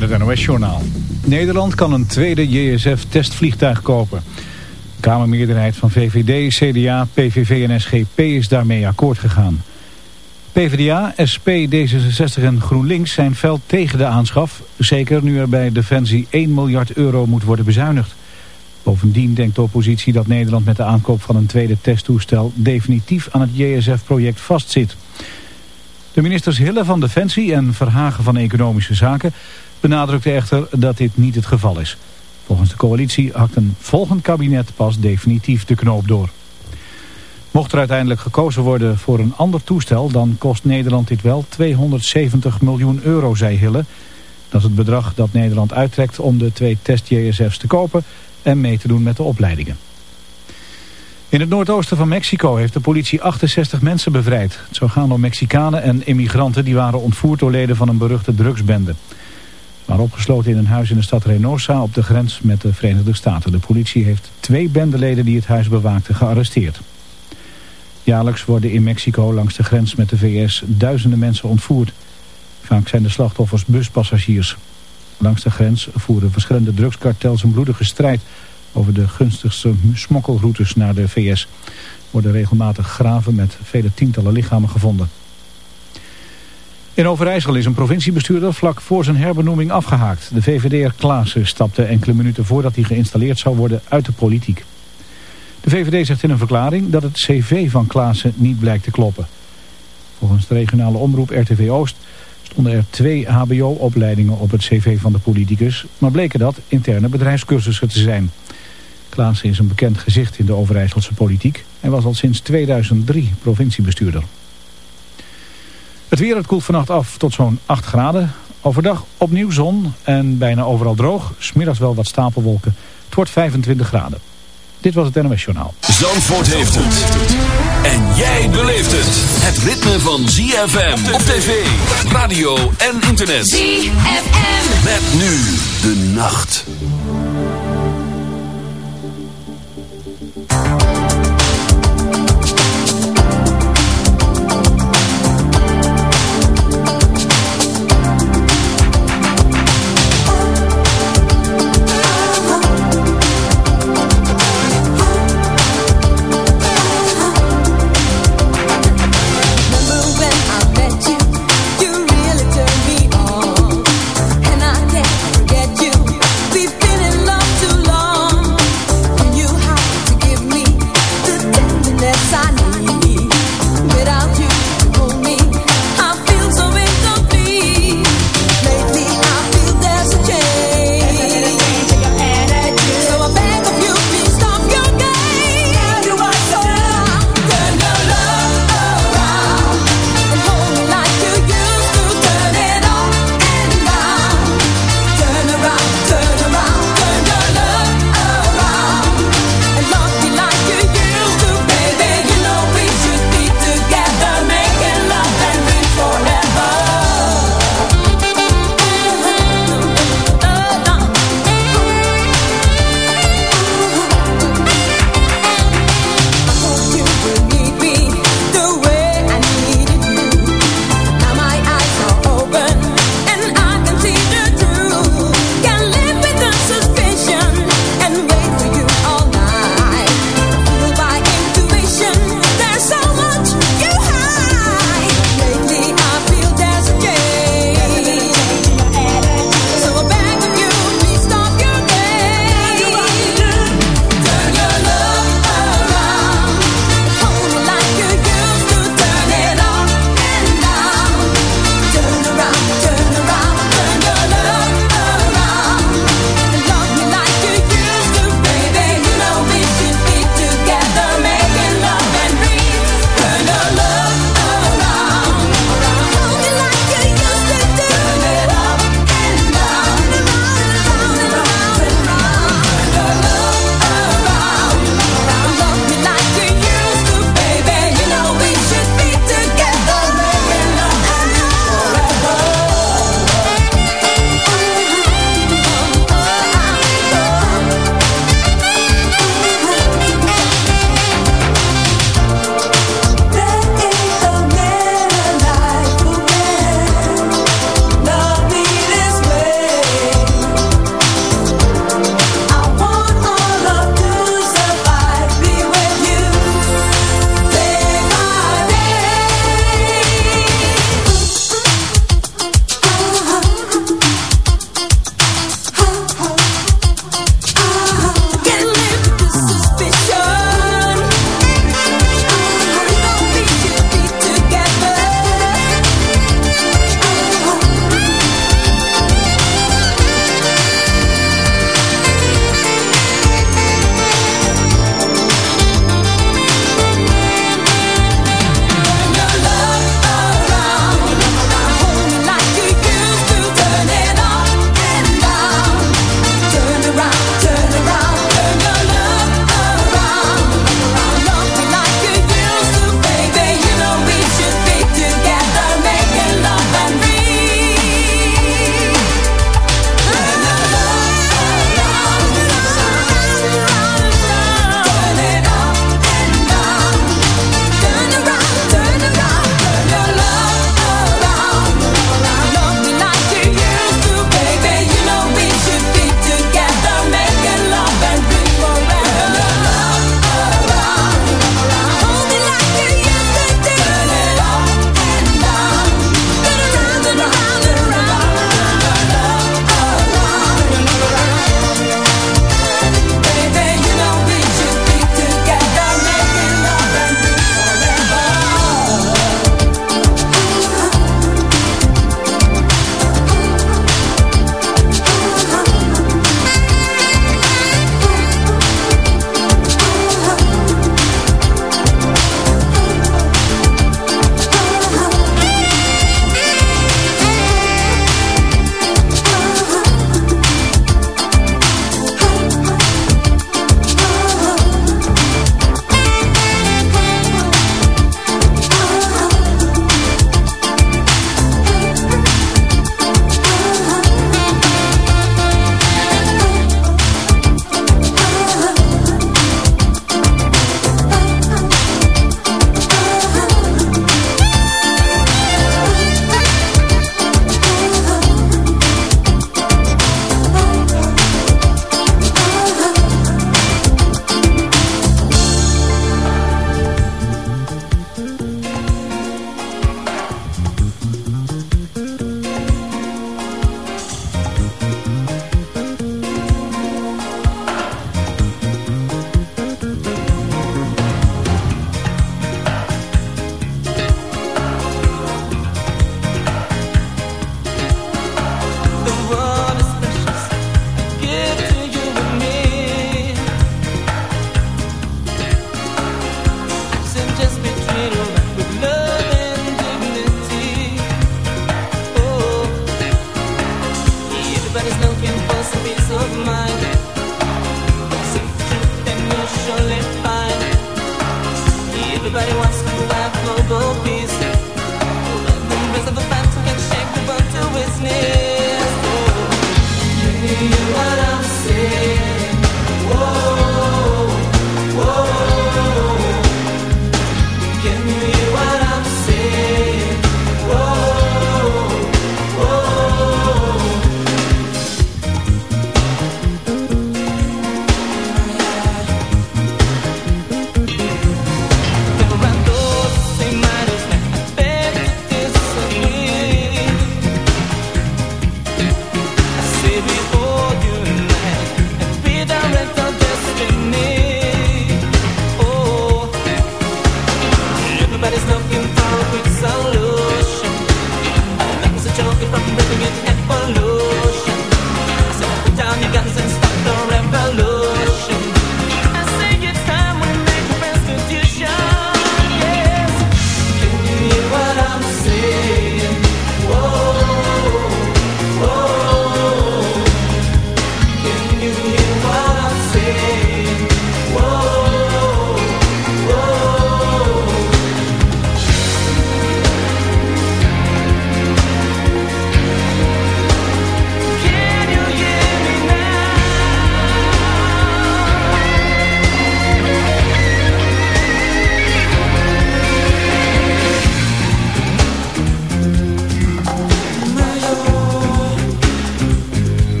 Het NOS-journaal. Nederland kan een tweede JSF-testvliegtuig kopen. De Kamermeerderheid van VVD, CDA, PVV en SGP is daarmee akkoord gegaan. PvdA, SP, D66 en GroenLinks zijn fel tegen de aanschaf. Zeker nu er bij Defensie 1 miljard euro moet worden bezuinigd. Bovendien denkt de oppositie dat Nederland met de aankoop van een tweede testtoestel... definitief aan het JSF-project vastzit. De ministers Hille van Defensie en Verhagen van Economische Zaken benadrukte echter dat dit niet het geval is. Volgens de coalitie hakt een volgend kabinet pas definitief de knoop door. Mocht er uiteindelijk gekozen worden voor een ander toestel... dan kost Nederland dit wel 270 miljoen euro, zei Hille. Dat is het bedrag dat Nederland uittrekt om de twee test-JSF's te kopen... en mee te doen met de opleidingen. In het noordoosten van Mexico heeft de politie 68 mensen bevrijd. Het zou gaan om Mexicanen en immigranten die waren ontvoerd door leden van een beruchte drugsbende maar opgesloten in een huis in de stad Reynosa op de grens met de Verenigde Staten. De politie heeft twee bendeleden die het huis bewaakten gearresteerd. Jaarlijks worden in Mexico langs de grens met de VS duizenden mensen ontvoerd. Vaak zijn de slachtoffers buspassagiers. Langs de grens voeren verschillende drugskartels een bloedige strijd over de gunstigste smokkelroutes naar de VS. Worden regelmatig graven met vele tientallen lichamen gevonden. In Overijssel is een provinciebestuurder vlak voor zijn herbenoeming afgehaakt. De VVD'er Klaassen stapte enkele minuten voordat hij geïnstalleerd zou worden uit de politiek. De VVD zegt in een verklaring dat het cv van Klaassen niet blijkt te kloppen. Volgens de regionale omroep RTV Oost stonden er twee hbo-opleidingen op het cv van de politicus... maar bleken dat interne bedrijfscursussen te zijn. Klaassen is een bekend gezicht in de Overijsselse politiek... en was al sinds 2003 provinciebestuurder. Het weer het koelt vannacht af tot zo'n 8 graden. Overdag opnieuw zon en bijna overal droog. Smiddags wel wat stapelwolken. Het wordt 25 graden. Dit was het NOS Journaal. Zandvoort heeft het. En jij beleeft het. Het ritme van ZFM op tv, radio en internet. ZFM. Met nu de nacht.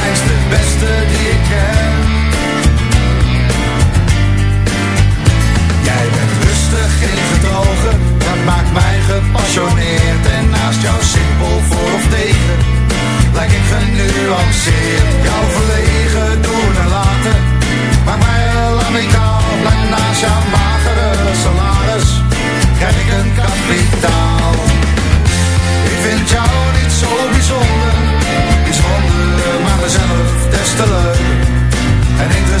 De beste die ik ken. Jij bent rustig geen gedogen. dat maakt mij gepassioneerd. En naast jou simpel voor of tegen, lijk ik genuanceerd. Jouw verlegen doen en laten, maakt mij amicaal. en naast jouw magere salaris, krijg ik een kapitaal. Ik vind jou en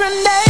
grenade.